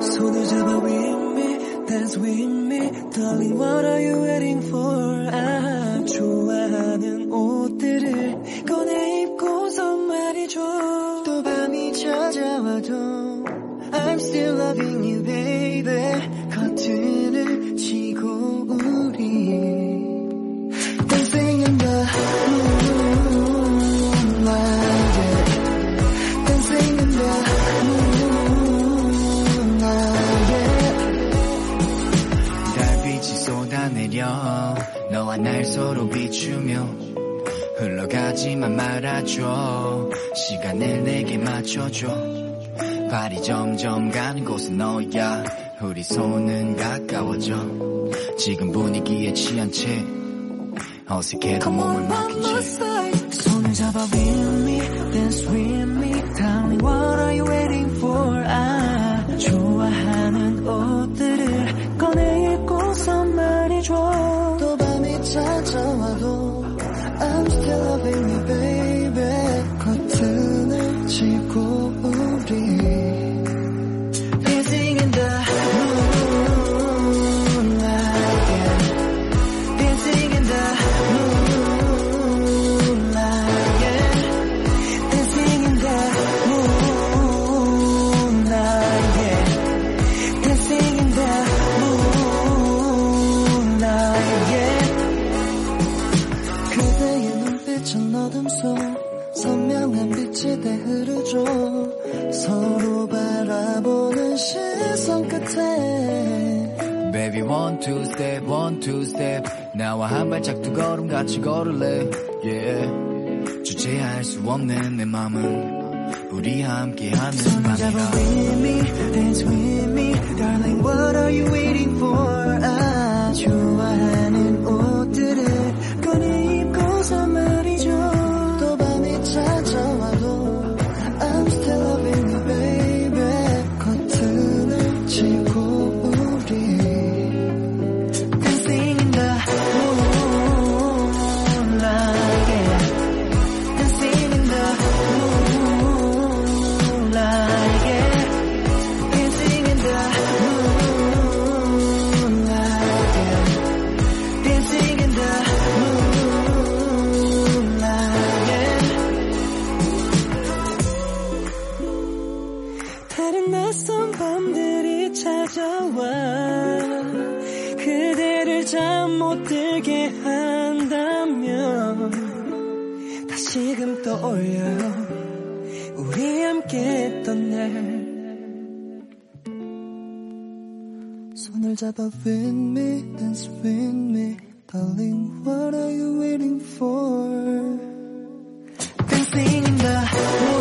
손을 잡아 with me, dance with me Darling what are you waiting for 아 좋아하는 옷들을 꺼내 입고서 말이죠 또 밤이 찾아와도 I'm still loving you baby 날 서로 비추며 흘러가지만 말아줘 시간을 내게 맞춰줘 발이 점점 가는 곳은 너야 우리 손은 가까워져 지금 분위기에 취한 채 어색해도 몸을 맡긴 채. 손을 잡아 with me, dance with me. 밤이 찾아 눈빛은 어둠 속 선명한 빛이 돼 흐르죠. 서로 바라보는 시선 끝에 Baby one two step one two step 나와 한 발짝 두 걸음 같이 걸을래 yeah 주체할 수 없는 내 맘은 우리 함께하는 밤이라 with me, dance with me Darling, what are you waiting for? 찾아와 그대를 잠 못 들게 한다면 다시금 떠올려 우리 함께 했던 날 손을 잡아 with me dance with me darling what are you waiting for dancing in the